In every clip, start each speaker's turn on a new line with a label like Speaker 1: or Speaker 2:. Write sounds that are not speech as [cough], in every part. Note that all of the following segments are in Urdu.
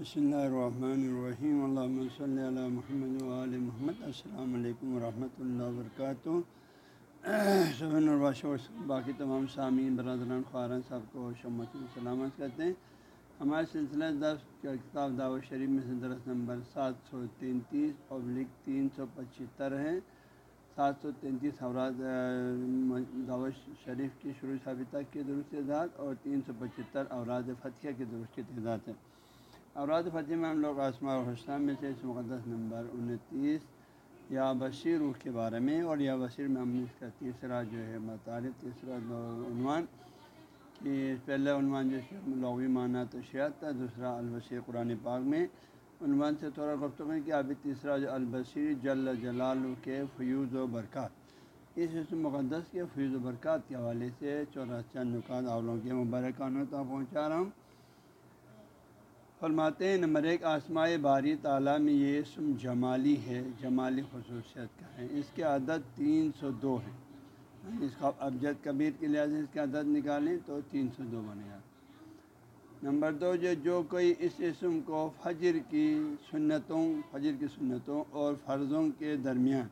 Speaker 1: بسم اللہ الرحمن الرحیم اللہ صلی علی محمد علیہ محمد السلام علیکم ورحمۃ اللہ وبرکاتہ صبح الباش باقی تمام سامعین، برادران خارن صاحب کو شمت سلامت کرتے ہیں۔ ہمارے سلسلہ درس کا کتاب دعوت شریف میں سے درس نمبر سات سو تینتیس، پبلک تین سو پچہتر ہے۔ سات سو تینتیس اوراد دعوت شریف کی شروع ثابتہ کی درست تعداد اور تین سو پچہتر اوراد فتح کی درست کی تعداد ہے۔ اوراد فتح میں ہم لوگ آسما الحسلام میں سے اس مقدس نمبر انتیس یا بشیر روح کے بارے میں اور یا بشیر میں ہم اس کا تیسرا جو ہے مطالب، تیسرا عنوان کہ پہلا عنوان جیسے لغوی معنی تو شیعت تھا، دوسرا البشیر قرآن پاک میں۔ عنوان سے تھوڑا گفتگو کہ ابھی تیسرا جو البشیر جل جلال کے فیوز و برکات۔ اس اسم مقدس کے فیوز و برکات کے حوالے سے چورا چند نکات اولوں کے مبارکانوں تک پہنچا رہا ہوں۔ فرماتے ہیں، نمبر ایک، آسمائے باری تعالیٰ میں یہ اسم جمالی ہے جمالی خصوصیت کا ہے۔ اس کے عدد تین سو دو ہیں اس کا ابجد کبیر کے لحاظ سے اس کے عدد نکالیں تو تین سو دو بنے گا۔ نمبر دو، جو جو کوئی اس اسم کو فجر کی سنتوں، فجر کی سنتوں اور فرضوں کے درمیان،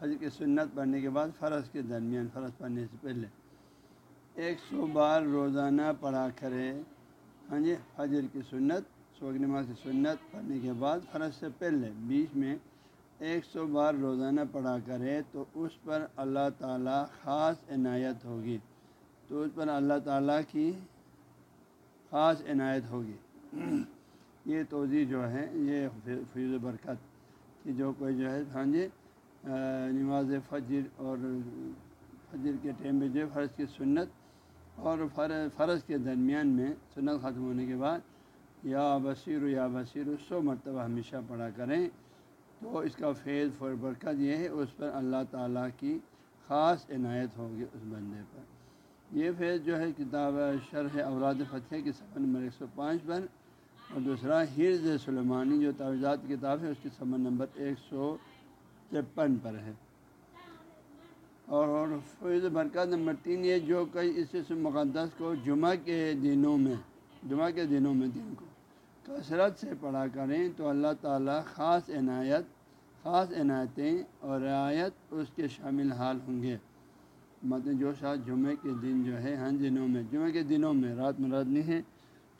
Speaker 1: فجر کی سنت پڑھنے کے بعد فرض کے درمیان، فرض پڑھنے سے پہلے ایک سو بار روزانہ پڑھا کرے ہاں جی فجر کی سنت سوگ نماز سنت پڑھنے کے بعد فرض سے پہلے بیچ میں ایک سو بار روزانہ پڑھا کرے تو اس پر اللہ تعالیٰ خاص عنایت ہوگی۔ تو اس پر اللہ تعالیٰ کی خاص عنایت ہوگی۔ [clears throat] یہ توضیع جو ہے، یہ فیض و برکت کہ جو کوئی جو ہے ہاں جی نماز فجر اور فجر کے ٹائم میں جو فرض کی سنت اور فرض کے درمیان میں سنت ختم ہونے کے بعد یا بصیر یا بصیر، سو مرتبہ ہمیشہ پڑھا کریں۔ تو اس کا فیض فور برکت یہ ہے، اس پر اللہ تعالیٰ کی خاص عنایت ہوگی اس بندے پر۔ یہ فیض جو ہے، کتاب شرح اوراد فتح کی سفر نمبر ایک سو پانچ پر۔ اور دوسرا، حرز سلمانی جو تعویذات کتاب ہے، اس کی سفر نمبر ایک سو ترپن پر ہے۔ اور فیض برکت نمبر تین یہ جو کئی اس مقدس کو جمعہ کے دنوں میں، جمعہ کے دنوں میں دن کو کثرت سے پڑھا کریں تو اللہ تعالیٰ خاص عنایت، خاص عنایتیں اور رعایت اس کے شامل حال ہوں گے۔ مطلب جو شاید جمعہ کے دن جو ہے ہاں جی، ہن دنوں میں، جمعہ کے دنوں میں رات مراد نہیں ہے۔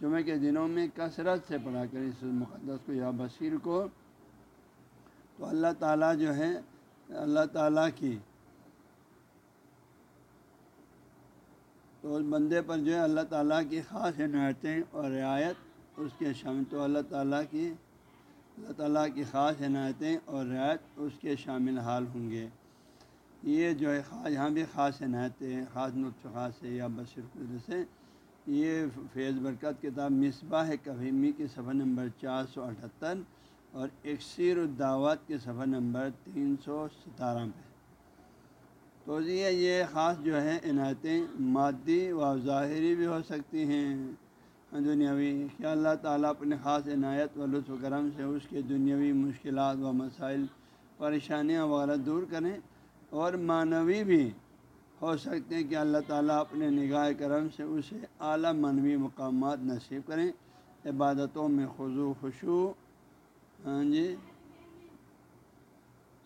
Speaker 1: جمعہ کے دنوں میں کثرت سے پڑھا کریں اس مقدس کو یا بصیر کو۔ تو اللہ تعالیٰ جو ہے، اللہ تعالیٰ کی تو اس بندے پر جو ہے، اللہ تعالیٰ کی خاص عنایتیں اور رعایت اس کے شامل تو اللہ تعالیٰ کی اللہ تعالیٰ کی خاص عنایتیں اور رعایت اس کے شامل حال ہوں گے۔ یہ جو ہے خاص، یہاں بھی خاص عنایتیں، خاص نطف خاص ہے، یا بشر سے۔ یہ فیض برکت کتاب مصباح کبھیمی کے صفحہ نمبر چار سو اٹھہتر اور اکثیر الدعوات کے صفحہ نمبر تین سو ستارہ پہ۔ تو جی یہ خاص جو ہے عنایتیں مادی و ظاہری بھی ہو سکتی ہیں۔ دنیاوی کہ اللہ تعالیٰ اپنے خاص عنایت و لطف و کرم سے اس کے دنیاوی مشکلات و مسائل، پریشانیاں وغیرہ دور کریں اور معنوی بھی ہو سکتے ہیں کہ اللہ تعالیٰ اپنے نگاہ کرم سے اسے اعلیٰ معنوی مقامات نصیب کریں۔ عبادتوں میں خضو خوشو ہاں جی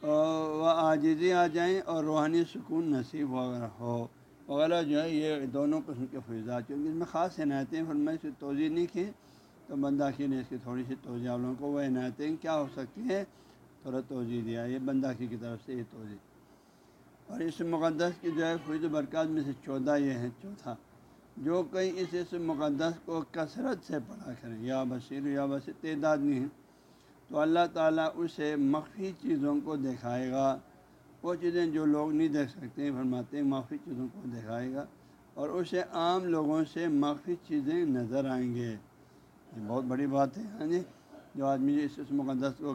Speaker 1: و عاجزی آ جائیں اور روحانی سکون نصیب وغیرہ ہو۔ وغیرہ جو ہے، یہ دونوں قسم کے فیضات کیونکہ اس میں خاص عنایتیں پھر میں سے توضیع نہیں کی، تو بنداخی نے اس کی تھوڑی سی توضیع آپ لوگوں کو، وہ عنایتیں کیا ہو سکتی ہیں؟ تھوڑا توضیع دیا، یہ بنداخی کی طرف سے یہ توضیع اور اس مقدس کی جو ہے فیض و برکات میں سے چودہ یہ ہے چوتھا۔ جو کئی اس اس مقدس کو کثرت سے پڑھا کریں، یا بصیر یا بصیر تعداد نہیں ہے، تو اللہ تعالیٰ اسے مخفی چیزوں کو دکھائے گا۔ وہ چیزیں جو لوگ نہیں دیکھ سکتے ہیں، فرماتے ہیں مخفی چیزوں کو دکھائے گا اور اسے عام لوگوں سے مخفی چیزیں نظر آئیں گے۔ یہ بہت بڑی بات ہے ہاں جی؟ جو آدمی اس اس مقدس کو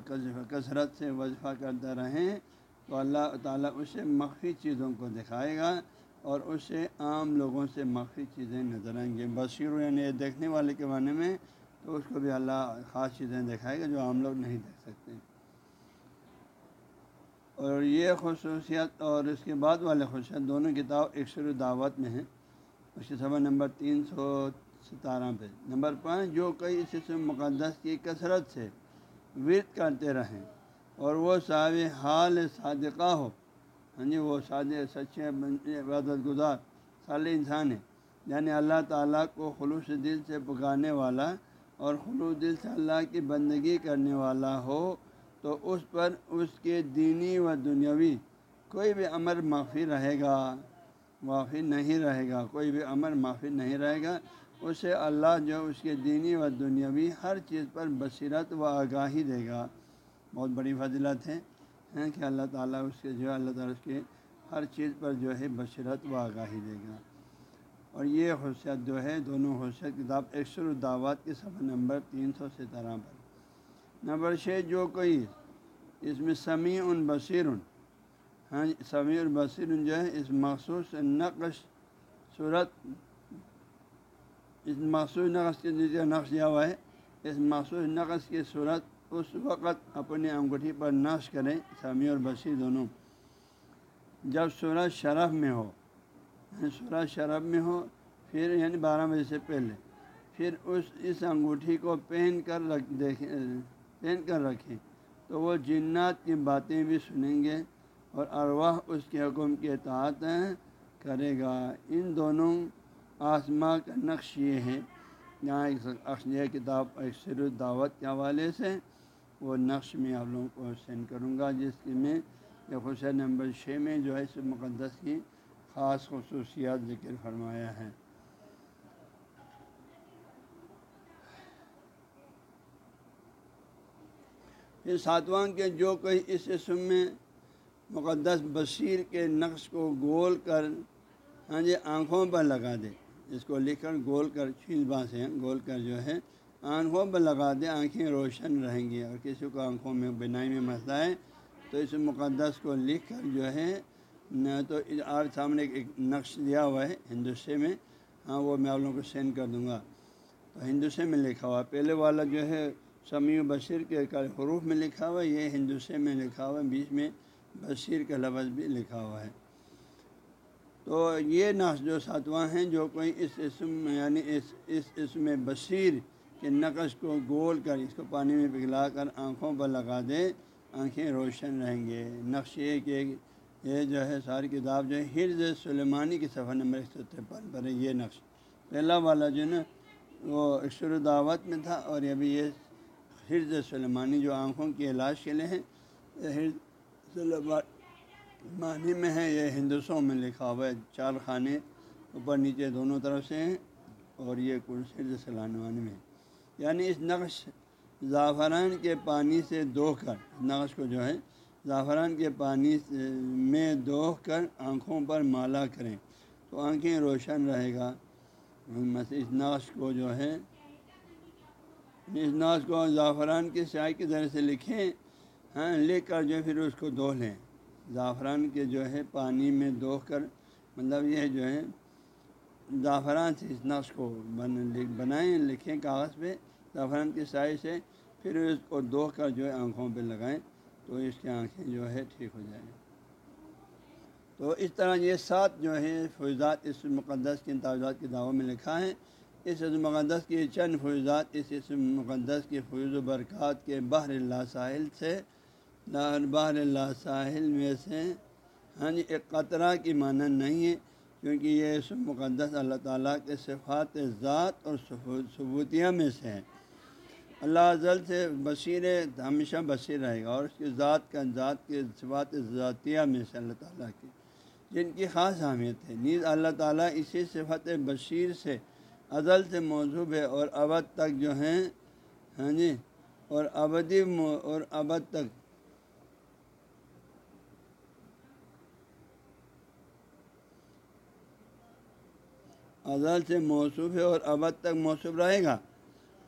Speaker 1: کثرت سے وظفہ کرتا رہیں تو اللہ تعالیٰ اسے مخفی چیزوں کو دکھائے گا اور اسے عام لوگوں سے مخفی چیزیں نظر آئیں گے۔ بصیر یعنی دیکھنے والے کے معنی میں تو اس کو بھی اللہ خاص چیزیں دکھائے گا جو عام لوگ نہیں دیکھ سکتے۔ اور یہ خصوصیت اور اس کے بعد والے خصوصیت دونوں کتاب اکثر دعوت میں ہیں۔ اس کے سبب نمبر تین سو ستارہ پہ۔ نمبر پانچ، جو کئی اس مقدس کی کثرت سے ورد کرتے رہیں اور وہ صاحب حال صادقہ ہو۔ ہاں جی وہ سادے سچے عبادت گزار، صالح انسان ہے یعنی اللہ تعالیٰ کو خلوص دل سے پکانے والا اور خلوص دل سے اللہ کی بندگی کرنے والا ہو۔ تو اس پر اس کے دینی و دنیاوی کوئی بھی امر معافی رہے گا، معافی نہیں رہے گا، کوئی بھی امر معافی نہیں رہے گا، اسے اللہ جو اس کے دینی و دنیاوی ہر چیز پر بصیرت و آگاہی دے گا۔ بہت بڑی فضلت ہے کہ اللہ تعالیٰ اس کے جو ہے، اللہ تعالیٰ اس کے ہر چیز پر جو ہے بصیرت و آگاہی دے گا۔ اور یہ خصوصیت جو ہے، دونوں خصوصیت کتاب اکثر الدعوات کے صفحہ نمبر تین سو ستارہ پر۔ نمبر چھ، جو کوئی اس میں سمیع ان بصیر ہاں سمیع البصیر جو ہے، اس مخصوص نقش صورت، اس مخصوص نقش کے نقش دیا ہوا ہے۔ اس مخصوص نقش کی صورت اس وقت اپنی انگوٹھی پر نقش کریں، سمیع اور بصیر دونوں۔ جب سورج شرف میں ہو یعنی سورج شرف میں ہو، پھر یعنی بارہ بجے سے پہلے، پھر اس اس انگوٹھی کو پہن کر رکھ دیکھیں۔ پہن کر رکھیں۔ تو وہ جنات کی باتیں بھی سنیں گے اور ارواح اس کے حکم کے اطاعت کرے گا۔ ان دونوں آسما کا نقش یہ ہے۔ یہاں ایک کتاب اکثر دعوت کے حوالے سے۔ وہ نقش میں آپ لوگوں کو سینڈ کروں گا، جس کی میں خوش نمبر چھ میں جو ہے، اس مقدس کی خاص خصوصیات ذکر فرمایا ہے۔ پھر ساتواں کے جو کوئی اس اسم میں مقدس بصیر کے نقش کو گول کر ہاں جی آنکھوں پر لگا دے۔ اس کو لکھ کر گول کر چھیل سے گول کر جو ہے، آنکھوں پر لگا دے، آنکھیں روشن رہیں گی۔ اور کسی کو آنکھوں میں بنائی میں مسئلہ ہے، تو اس مقدس کو لکھ کر جو ہے تو آپ سامنے ایک نقش دیا ہوا ہے ہندوستان میں۔ ہاں وہ میں آپ لوگوں کو سینڈ کر دوں گا۔ تو ہندوستان میں لکھا ہوا پہلے والا جو ہے سمیع بشیر کے حروف میں لکھا ہوا ہے، یہ ہندوستان میں لکھا ہوا ہے، بیچ میں بشیر کا لفظ بھی لکھا ہوا ہے۔ تو یہ نقش جو ساتواں ہیں، جو کوئی اس اسم یعنی اس اس اسم بشیر کے نقش کو گول کر، اس کو پانی میں پگھلا کر آنکھوں پر لگا دے، آنکھیں روشن رہیں گے۔ نقش یہ کہ یہ جو ہے، ساری کتاب جو ہے، حرز سلیمانی کی صفحہ نمبر ایک سو ترپن پر ہے یہ نقش۔ پہلا والا جو ہے نا، وہ عشر دعوت میں تھا اور ابھی یہ حرز سلیمانی جو آنکھوں کے علاج کے لیے ہے سلیمانی میں ہے یہ ہندوستوں میں لکھا ہوا ہے، چار خانے اوپر نیچے دونوں طرف سے ہیں اور یہ حرز سلیمانی میں یعنی اس نقش زعفران کے پانی سے دوہ کر، نقش کو جو ہے، زعفران کے پانی میں دوہ کر آنکھوں پر مالا کریں تو آنکھیں روشن رہے گا۔ اس نقش کو جو ہے اس نقش کو زعفران کے سیاہ کے ذریعے سے لکھیں ہاں لکھ کر جو پھر اس کو دو لیں۔ زعفران کے جو ہے پانی میں دوہ کر مطلب یہ جو ہے، زعفران سے اس نقش کو بنائیں، لکھیں کاغذ پہ، زعفران کی سائز سے، پھر اس کو دو کر جو ہے آنکھوں پہ لگائیں تو اس کی آنکھیں جو ہے ٹھیک ہو جائیں۔ تو اس طرح یہ سات جو ہے فوجات اس مقدس کے تاجات کی دعووں میں لکھا ہے۔ اس مقدس کی چند فوجات، اس اس مقدس کی فیض و برکات کے بحر اللہ ساحل سے بحر اللہ ساحل میں سے ہاں جی ایک قطرہ کی مانند نہیں ہے، کیونکہ یہ اس مقدس اللہ تعالیٰ کے صفات ذات اور ثبوتیہ میں سے ہے اللہ ازل سے بصیر ہمیشہ بصیر رہے گا اور اس کی ذات کا ذات کے صفات ذاتیہ میں سے اللہ تعالیٰ کی جن کی خاص اہمیت ہے۔ نیز اللہ تعالیٰ اسی صفت بشیر سے ازل سے موضوع ہے اور ابد تک جو ہیں ہاں جی اور ابدی اور ابد تک۔ ازل سے موصوف ہے اور ابد تک موصوف رہے گا۔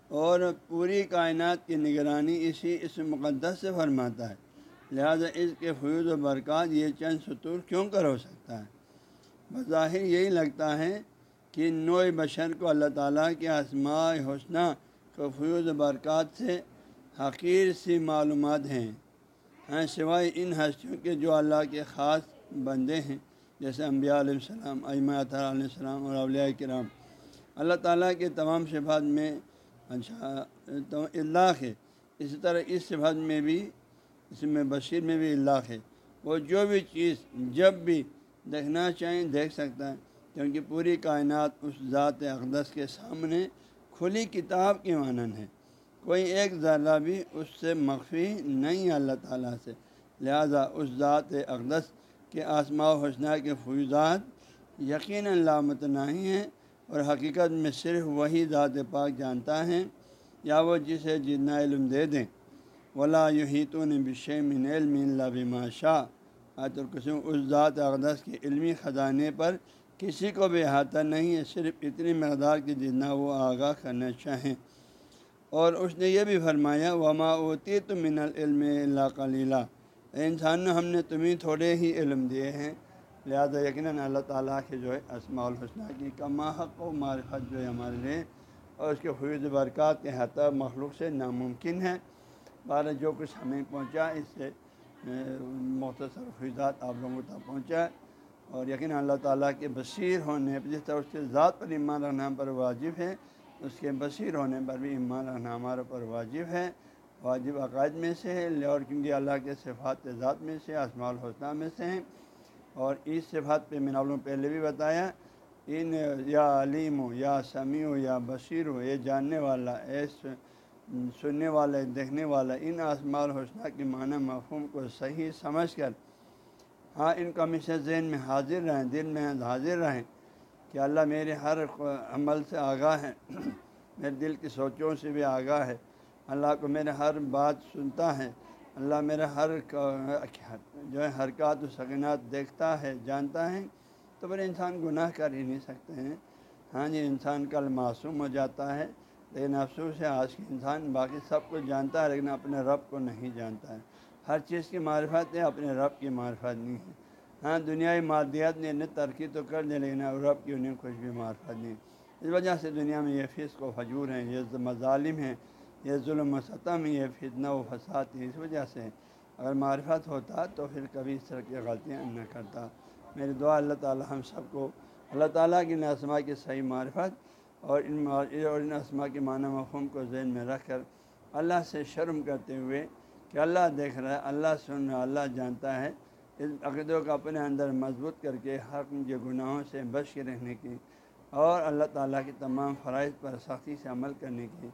Speaker 1: اور پوری کائنات کی نگرانی اسی اس مقدس سے فرماتا ہے۔ لہذا اس کے فیوز و برکات یہ چند سطور کیوں کر ہو سکتا ہے؟ بظاہر یہی لگتا ہے کہ نوع بشر کو اللہ تعالیٰ کے اسماء حسنہ کو فیوز برکات سے حقیر سی معلومات ہیں۔ ہیں سوائے ان ہستیوں کے جو اللہ کے خاص بندے ہیں، جیسے انبیاء علیہ السلام علیہ السلام اور اولیاء کرام۔ اللہ تعالیٰ کے تمام صفات میں اچھا تو اللہ ہے۔ اسی طرح اس صفات میں بھی، اس میں بشیر میں بھی اللہ ہے۔ وہ جو بھی چیز جب بھی دیکھنا چاہیں، دیکھ سکتا ہے۔ کیونکہ پوری کائنات اس ذات اقدس کے سامنے کھلی کتاب کے مانند ہے۔ کوئی ایک ذرہ بھی اس سے مخفی نہیں ہے اللہ تعالیٰ سے۔ لہذا اس ذات اقدس کے آسماء و حسنہ کے فیوزات یقیناً لامتناہی ہیں اور حقیقت میں صرف وہی ذات پاک جانتا ہے، یا وہ جسے جتنا علم دے دیں۔ ولا یحیطون بشم علم اللہ بما شاہ آت اس ذات اقدس کے علمی خزانے پر کسی کو بھی احاطہ نہیں ہے، صرف اتنی مقدار کی جتنا وہ آگاہ کرنا چاہیں۔ اور اس نے یہ بھی فرمایا، وما اوتی تو من العلم اللہ کلیلہ انسان، ہم نے تمہیں تھوڑے ہی علم دیے ہیں۔ لہذا یقیناً اللہ تعالیٰ کے جو ہے اسماع الحسنہ کی کما حق و معرفت جو ہے ہمارے لیے اور اس کے حفظ برکات کے حتی مخلوق سے ناممکن ہے۔ بارہ، جو کچھ ہمیں پہنچا، اس سے مختصر فیضات آپ لوگوں تک پہنچا۔ اور یقین اللہ تعالیٰ کے بصیر ہونے پر، جس طرح اس کے ذات پر ایمان رکھنا پر واجب ہے، اس کے بصیر ہونے پر بھی ایمان رکھنا ہمارے پر واجب ہے۔ واجب عقائد میں سے ہے، اور کیونکہ اللہ کے صفات ذات میں سے اسماع الحسنہ میں سے ہیں۔ اور اس صفات پہ میں نے آپ لوگوں پہلے بھی بتایا، ان یا علیم ہو یا سمیع ہو یا بصیر ہو یہ جاننے والا ایس سننے والا دیکھنے والا، ان اسماع الحسنہ کے معنی مفہوم کو صحیح سمجھ کر ہاں ان کا ہمیشہ ذہن میں حاضر رہیں، دل میں حاضر رہیں کہ اللہ میرے ہر عمل سے آگاہ ہے میرے دل کی سوچوں سے بھی آگاہ ہے۔ اللہ کو میرے ہر بات سنتا ہے۔ اللہ میرا ہر جو ہے، حرکات و سکنات دیکھتا ہے، جانتا ہے۔ تو پھر انسان گناہ کر ہی نہیں سکتے ہیں۔ ہاں جی انسان کل معصوم ہو جاتا ہے۔ لیکن افسوس ہے، آج کے انسان باقی سب کچھ جانتا ہے، لیکن اپنے رب کو نہیں جانتا ہے۔ ہر چیز کی معرفت ہے، اپنے رب کی معرفت نہیں ہے۔ ہاں دنیائی مادیات نے انہیں ترقی تو کر دیں لیکن رب کی انہیں کچھ بھی معرفت نہیں۔ اس وجہ سے دنیا میں یہ فیس کو حجور ہیں، یہ مظالم ہیں، یہ ظلم و ستم، یہ فتنہ و فساد ہے اس وجہ سے اگر معرفت ہوتا تو پھر کبھی اس طرح کی غلطیاں نہ کرتا۔ میری دعا، اللہ تعالیٰ ہم سب کو، اللہ تعالیٰ کی نسما کی صحیح معرفت اور ان اور ان اسما کے معنی مفہوم کو ذہن میں رکھ کر اللہ سے شرم کرتے ہوئے کہ اللہ دیکھ رہا ہے، اللہ سن رہا ہے، اللہ جانتا ہے۔ اس عقیدوں کو اپنے اندر مضبوط کر کے حق کے گناہوں سے بچ کے رہنے کی اور اللہ تعالیٰ کی تمام فرائض پر سختی سے عمل کرنے کی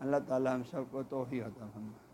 Speaker 1: اللہ تعالیٰ ہم سب کو توحی عطا فرمائے۔